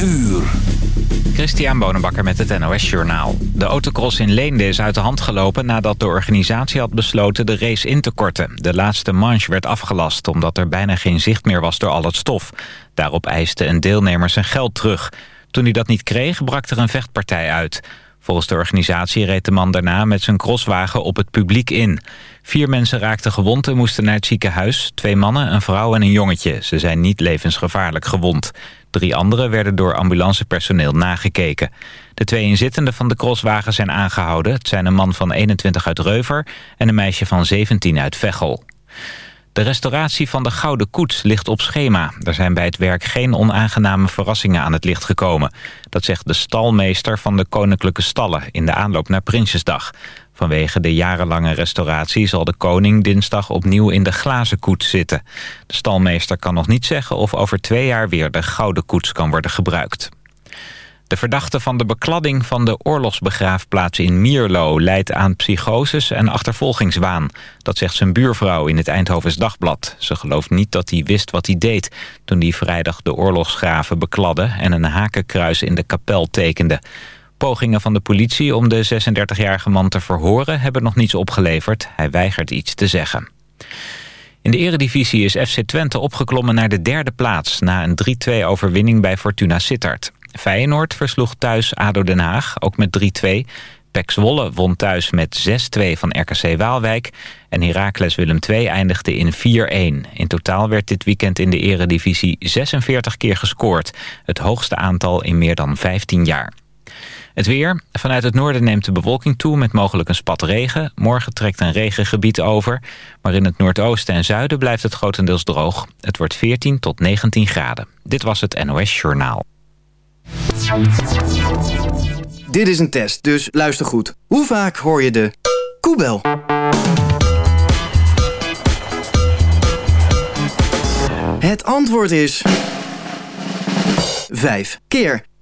uur. Christian Bonenbakker met het NOS Journaal. De autocross in Leende is uit de hand gelopen nadat de organisatie had besloten de race in te korten. De laatste manche werd afgelast omdat er bijna geen zicht meer was door al het stof. Daarop eiste een deelnemer zijn geld terug. Toen hij dat niet kreeg, brak er een vechtpartij uit. Volgens de organisatie reed de man daarna met zijn crosswagen op het publiek in. Vier mensen raakten gewond en moesten naar het ziekenhuis. Twee mannen, een vrouw en een jongetje. Ze zijn niet levensgevaarlijk gewond. Drie anderen werden door ambulancepersoneel nagekeken. De twee inzittenden van de crosswagen zijn aangehouden. Het zijn een man van 21 uit Reuver en een meisje van 17 uit Veghel. De restauratie van de Gouden Koets ligt op schema. Er zijn bij het werk geen onaangename verrassingen aan het licht gekomen. Dat zegt de stalmeester van de Koninklijke Stallen in de aanloop naar Prinsjesdag. Vanwege de jarenlange restauratie zal de koning dinsdag opnieuw in de glazen koets zitten. De stalmeester kan nog niet zeggen of over twee jaar weer de gouden koets kan worden gebruikt. De verdachte van de bekladding van de oorlogsbegraafplaats in Mierlo... leidt aan psychoses en achtervolgingswaan. Dat zegt zijn buurvrouw in het Eindhovens Dagblad. Ze gelooft niet dat hij wist wat hij deed... toen hij vrijdag de oorlogsgraven bekladde... en een hakenkruis in de kapel tekende. Pogingen van de politie om de 36-jarige man te verhoren... hebben nog niets opgeleverd. Hij weigert iets te zeggen. In de eredivisie is FC Twente opgeklommen naar de derde plaats... na een 3-2 overwinning bij Fortuna Sittard. Feyenoord versloeg thuis ADO Den Haag, ook met 3-2. Pek Zwolle won thuis met 6-2 van RKC Waalwijk. En Heracles Willem II eindigde in 4-1. In totaal werd dit weekend in de eredivisie 46 keer gescoord. Het hoogste aantal in meer dan 15 jaar. Het weer. Vanuit het noorden neemt de bewolking toe met mogelijk een spat regen. Morgen trekt een regengebied over. Maar in het noordoosten en zuiden blijft het grotendeels droog. Het wordt 14 tot 19 graden. Dit was het NOS Journaal. Dit is een test, dus luister goed. Hoe vaak hoor je de koebel? Het antwoord is... Vijf keer.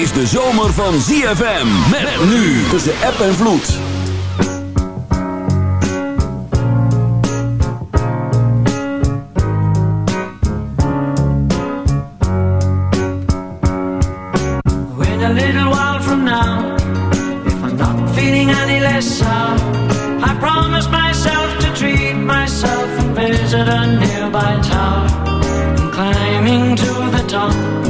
Is de zomer van ZFM. Met nu tussen app en vloed. a little while from now, if I'm not feeling any less sound, I promise myself to treat myself and visit a nearby tower. And climbing to the top,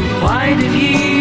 Why did He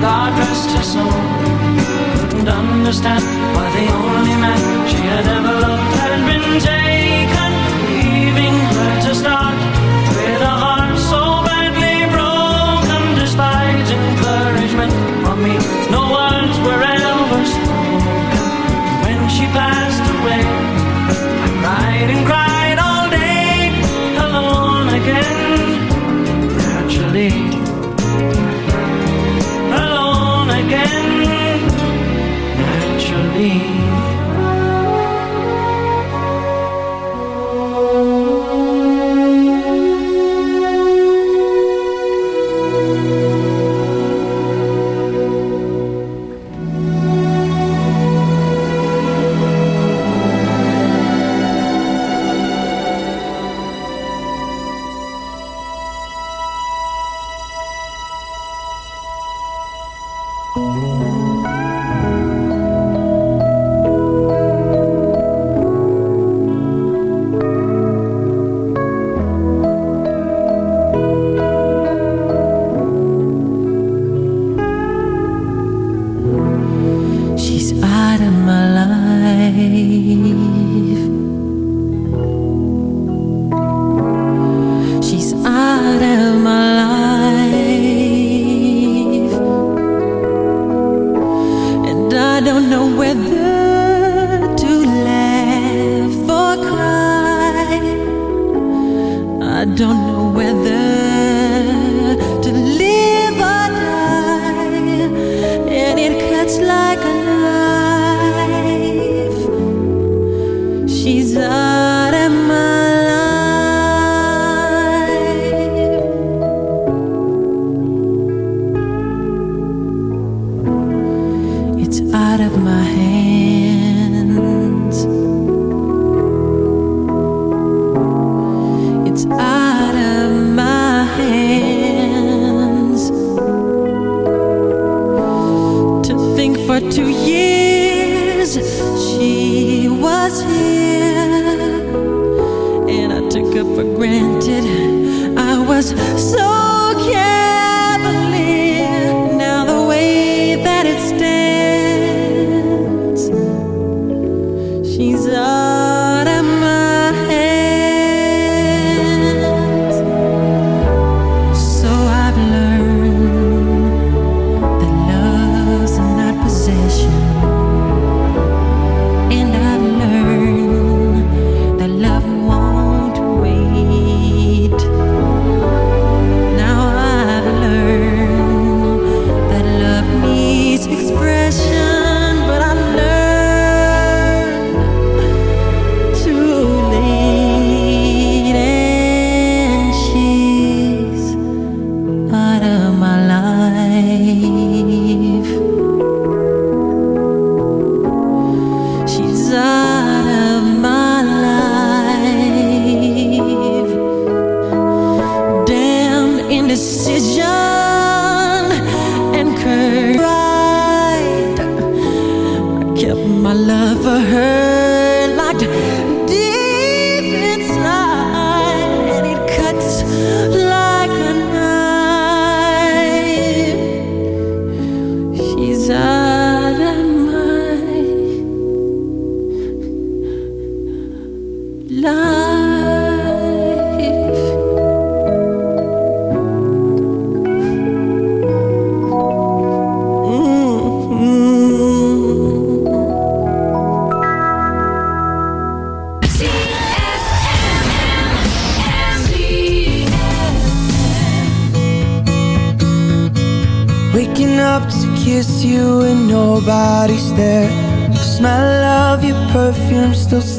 God rest her soul. Couldn't understand why the only man she had ever loved had been taken. me.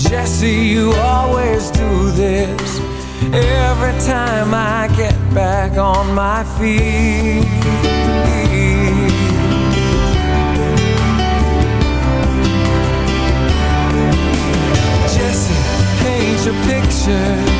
Jesse, you always do this. Every time I get back on my feet. Jesse, paint your pictures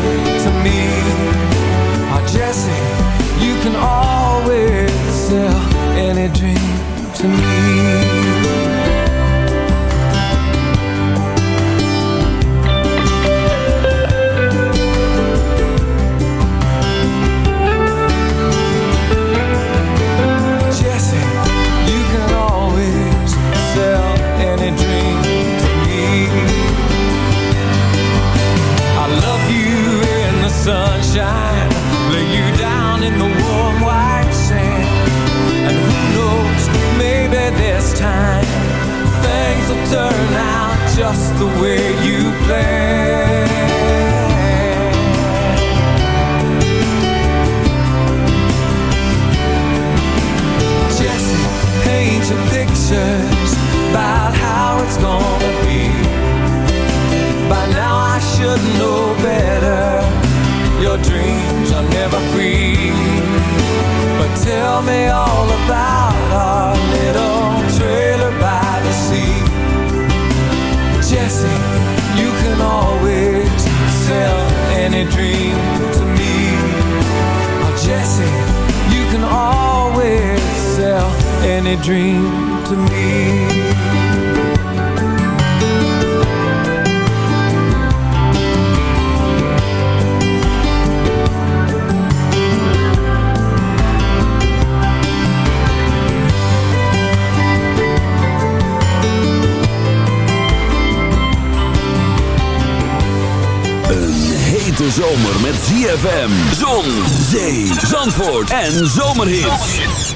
to me. The way you planned. Any dream to me. Hete zomer met ZFM, zon, zee, zandvoort en zomerhits.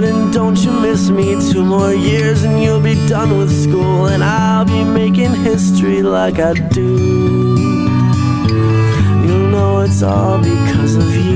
good and don't you miss me. Two more years and you'll be done with school, and I'll be making history like I do. You'll know it's all because of you.